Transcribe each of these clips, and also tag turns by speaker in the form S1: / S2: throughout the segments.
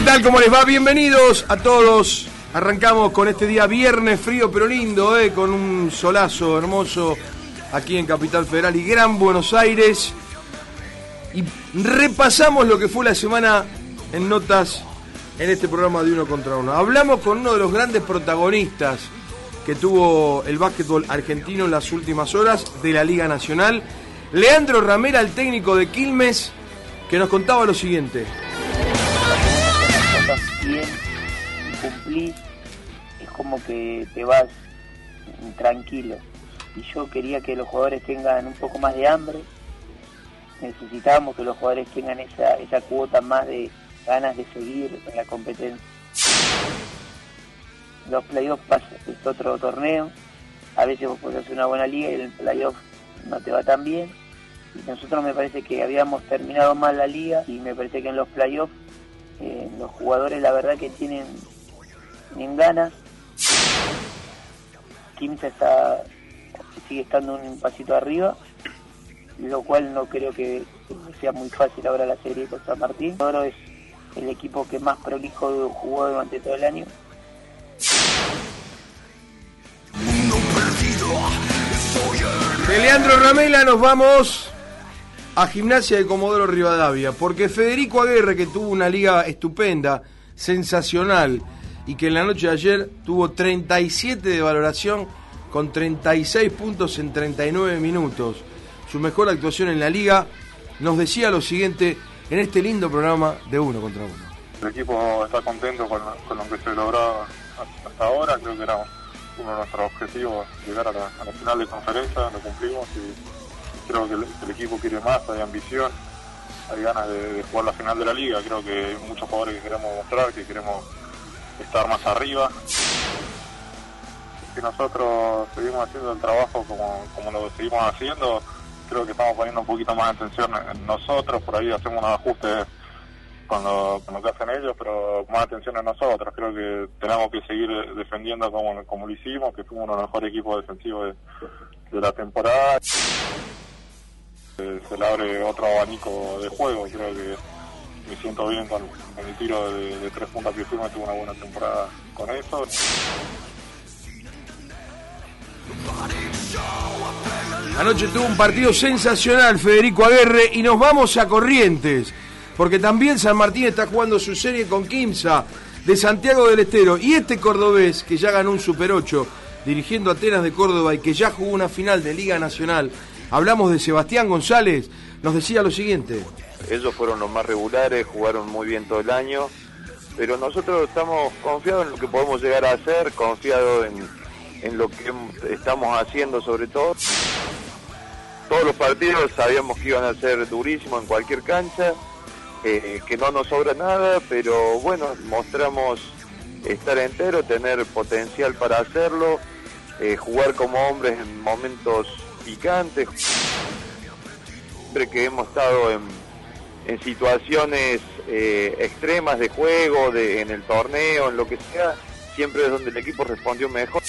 S1: ¿qué tal? ¿Cómo les va? Bienvenidos a todos. Arrancamos con este día viernes frío pero lindo, ¿eh? con un solazo hermoso aquí en Capital Federal y Gran Buenos Aires. Y repasamos lo que fue la semana en notas en este programa de Uno contra Uno. Hablamos con uno de los grandes protagonistas que tuvo el básquetbol argentino en las últimas horas de la Liga Nacional, Leandro Ramera, el técnico de Quilmes, que nos contaba lo siguiente.
S2: Y cumplís, es como que te vas tranquilo. Y yo quería que los jugadores tengan un poco más de hambre, necesitamos que los jugadores tengan esa, esa cuota más de ganas de seguir en la competencia. Los playoffs es otro torneo, a veces vos podés hacer una buena liga y el playoff no te va tan bien. Y nosotros me parece que habíamos terminado mal la liga y me parece que en los playoffs los jugadores la verdad que tienen, tienen ganas. Kimsa está, sigue estando un pasito arriba lo cual no creo que sea muy fácil ahora la serie con San Martín. Ahora es el equipo que más prolijo jugó durante todo el año.
S1: Leandro Ramela nos vamos a Gimnasia de Comodoro Rivadavia, porque Federico Aguirre, que tuvo una liga estupenda, sensacional, y que en la noche de ayer tuvo 37 de valoración con 36 puntos en 39 minutos su mejor actuación en la liga, nos decía lo siguiente en este lindo programa de Uno contra Uno.
S3: El equipo está contento con, lo que se logró hasta ahora, creo que era uno de nuestros objetivos llegar a la, final de conferencia, lo cumplimos y creo que el, equipo quiere más, hay ambición, hay ganas de, jugar la final de la liga, creo que hay muchos jugadores que queremos mostrar, que queremos estar más arriba. Si nosotros seguimos haciendo el trabajo como, como lo seguimos haciendo, creo que estamos poniendo un poquito más de atención en nosotros, por ahí hacemos unos ajustes con lo, que hacen ellos, pero más atención en nosotros. Creo que tenemos que seguir defendiendo como, como lo hicimos, que fuimos uno de los mejores equipos defensivos de, la temporada. Se, le abre otro abanico de juego, creo que me siento bien con, el tiro de, tres puntas que fuimos, tuve una buena temporada con eso.
S1: Anoche tuvo un partido sensacional Federico Aguerre y nos vamos a Corrientes, porque también San Martín está jugando su serie con Quimsa de Santiago del Estero y este cordobés que ya ganó un Super 8 dirigiendo Atenas de Córdoba y que ya jugó una final de Liga Nacional. Hablamos de Sebastián González, nos decía lo siguiente.
S4: Ellos fueron los más regulares, jugaron muy bien todo el año, pero nosotros estamos confiados en lo que podemos llegar a hacer, confiados en, en lo que estamos haciendo sobre todo todos los partidos sabíamos que iban a ser durísimos en cualquier cancha, eh, que no nos sobra nada, pero bueno, mostramos estar entero, tener potencial para hacerlo, eh, jugar como hombres en momentos picantes. Siempre que hemos estado en, situaciones eh, extremas de juego, de, en el torneo, en lo que sea, siempre es donde el equipo respondió mejor.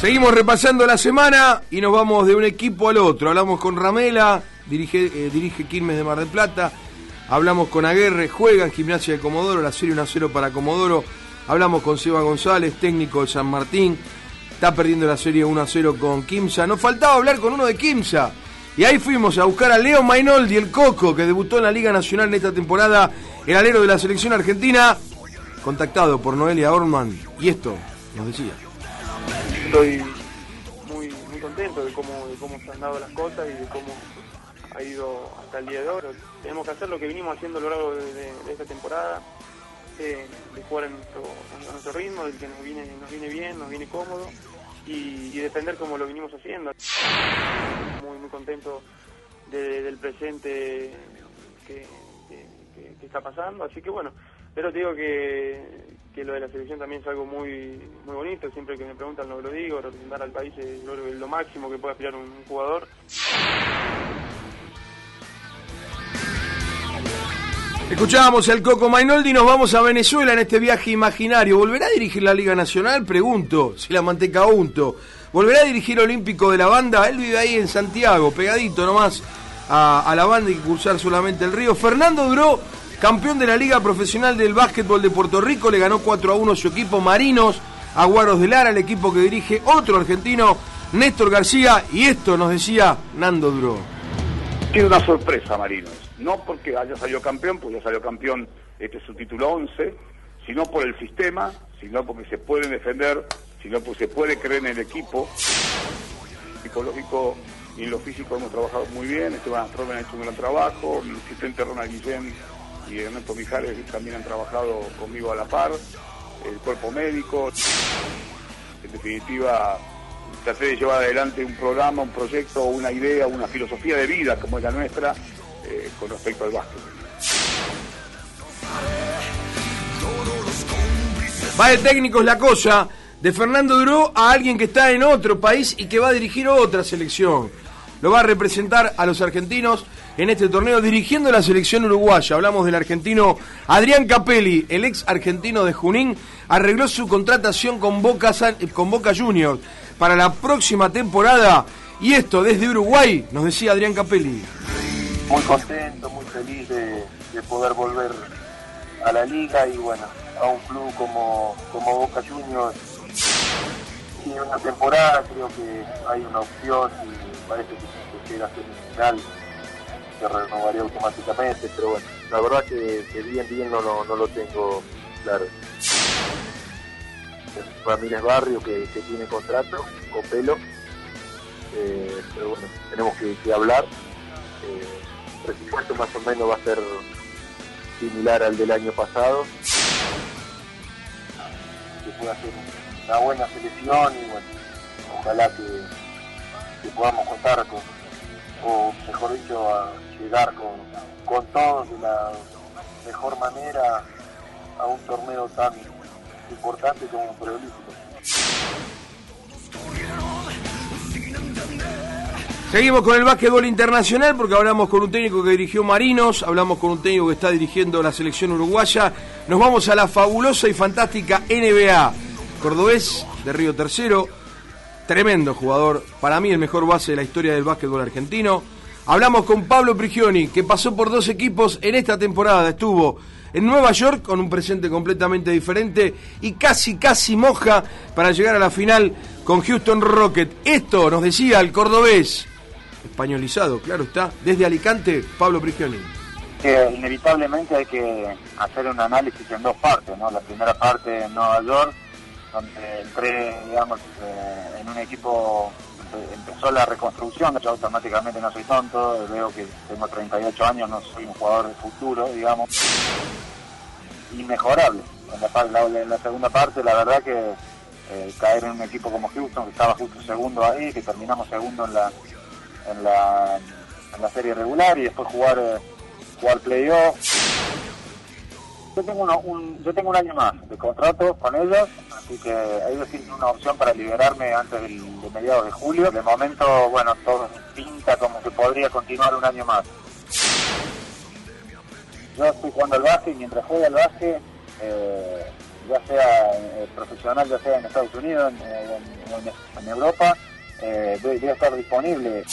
S1: Seguimos repasando la semana y nos vamos de un equipo al otro. Hablamos con Ramela, dirige, eh, dirige Quilmes de Mar del Plata. Hablamos con Aguerre, juega en Gimnasia de Comodoro, la serie 1-0 para Comodoro. Hablamos con Seba González, técnico de San Martín. Está perdiendo la serie 1-0 con Kimsa. Nos faltaba hablar con uno de Kimsa. Y ahí fuimos a buscar a Leo Mainoldi, el Coco, que debutó en la Liga Nacional en esta temporada, el alero de la selección argentina, contactado por Noelia Orman. Y esto nos decía
S5: estoy muy muy contento de cómo, de cómo se han dado las cosas y de cómo ha ido hasta el día de hoy. Tenemos que hacer lo que vinimos haciendo a lo largo de, esta temporada, de jugar en nuestro, ritmo, del que nos viene, nos viene bien, nos viene cómodo y, defender como lo vinimos haciendo. Muy muy contento del presente que, está pasando, así que bueno, pero te digo que, que lo de la selección también es algo muy muy bonito, siempre que me preguntan lo, lo digo, representar al país es lo, máximo que puede aspirar un, jugador.
S1: Escuchábamos al Coco Mainoldi nos vamos a Venezuela en este viaje imaginario. ¿Volverá a dirigir la Liga Nacional? Pregunto, si la manteca unto. ¿Volverá a dirigir Olímpico de la Banda? Él vive ahí en Santiago, pegadito nomás a, la banda y cruzar solamente el río. Fernando Duró, campeón de la Liga Profesional del Básquetbol de Puerto Rico, le ganó 4 a 1 su equipo Marinos, Aguaros de Lara, el equipo que dirige otro argentino, Néstor García, y esto nos decía Nando Duró.
S6: Tiene una sorpresa Marinos, no porque haya salido campeón, porque ya salió campeón, este es su título 11, sino por el sistema, sino porque se pueden defender, sino porque se puede creer en el equipo. Psicológico y en lo físico hemos trabajado muy bien, Esteban Astromen ha hecho un gran trabajo, mi asistente Ronald Guillén y Ernesto Mijares también han trabajado conmigo a la par, el cuerpo médico, en definitiva traté de llevar adelante un programa, un proyecto, una idea, una filosofía de vida como es la nuestra eh, con respecto al básquet.
S1: Va de técnicos la cosa, de Fernando Duró a alguien que está en otro país y que va a dirigir otra selección. Lo va a representar a los argentinos en este torneo dirigiendo la selección uruguaya. Hablamos del argentino Adrián Capelli, el ex argentino de Junín, arregló su contratación con Boca, con Boca Juniors para la próxima temporada. Y esto desde Uruguay, nos decía Adrián Capelli.
S2: Muy contento, muy feliz de, poder volver a la liga y bueno, a un club como, como Boca Juniors tiene una temporada, creo que hay una opción y parece que si llega a ser final se renovaría automáticamente, pero bueno, la verdad que, bien, bien no, no, lo tengo claro. Ramírez Barrio que, tiene contrato con pelo, eh, pero bueno, tenemos que, hablar. Eh, presupuesto más o menos va a ser similar al del año pasado. Que pueda ser una buena selección y bueno, ojalá que, podamos contar con, o mejor dicho, a llegar con, con todos de la mejor manera a un torneo tan importante como un preolímpico.
S1: Seguimos con el básquetbol internacional porque hablamos con un técnico que dirigió Marinos, hablamos con un técnico que está dirigiendo la selección uruguaya. Nos vamos a la fabulosa y fantástica NBA. Cordobés de Río Tercero, tremendo jugador, para mí el mejor base de la historia del básquetbol argentino. Hablamos con Pablo Prigioni, que pasó por dos equipos en esta temporada, estuvo en Nueva York con un presente completamente diferente y casi, casi moja para llegar a la final con Houston Rocket. Esto nos decía el cordobés, españolizado, claro está, desde Alicante, Pablo Prigioni.
S2: inevitablemente hay que hacer un análisis en dos partes, ¿no? La primera parte en Nueva York donde entré, digamos, eh, en un equipo, empezó la reconstrucción, yo automáticamente no soy tonto, veo que tengo 38 años, no soy un jugador de futuro, digamos, inmejorable. En la, segunda parte, la verdad que eh, caer en un equipo como Houston, que estaba justo segundo ahí, que terminamos segundo en la en la, en la serie regular y después jugar, eh, jugar playoff yo tengo, un, yo tengo un año más de contrato con ellos, así que ellos tienen una opción para liberarme antes del, de mediados de julio. De momento, bueno, todo pinta como que podría continuar un año más. Yo estoy jugando al básquet y mientras juega al básquet, eh, ya sea eh, profesional, ya sea en Estados Unidos, en, en, Europa, eh, voy a estar disponible.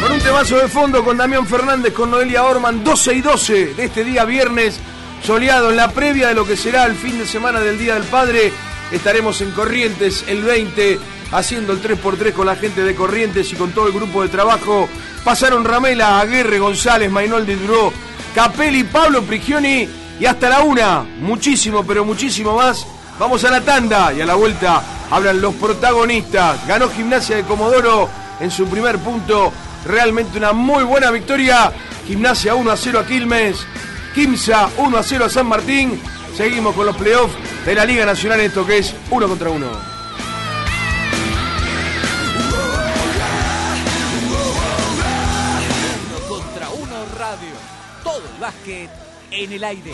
S1: Con un temazo de fondo con Damián Fernández, con Noelia Orman, 12 y 12 de este día viernes, soleado en la previa de lo que será el fin de semana del Día del Padre. Estaremos en Corrientes el 20 haciendo el 3x3 con la gente de Corrientes y con todo el grupo de trabajo. Pasaron Ramela, Aguirre, González, Mainoldi Duró, Capelli, Pablo Prigioni y hasta la una, muchísimo, pero muchísimo más. Vamos a la tanda y a la vuelta hablan los protagonistas. Ganó Gimnasia de Comodoro en su primer punto Realmente una muy buena victoria. Gimnasia 1 a 0 a Quilmes. Quimsa 1 a 0 a San Martín. Seguimos con los playoffs de la Liga Nacional, esto que es uno contra uno.
S7: Básquet en el aire.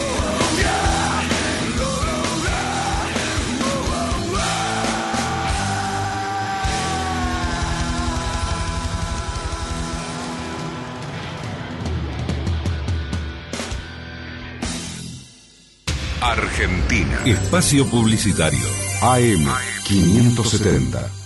S8: Argentina. Espacio Publicitario. AM 570.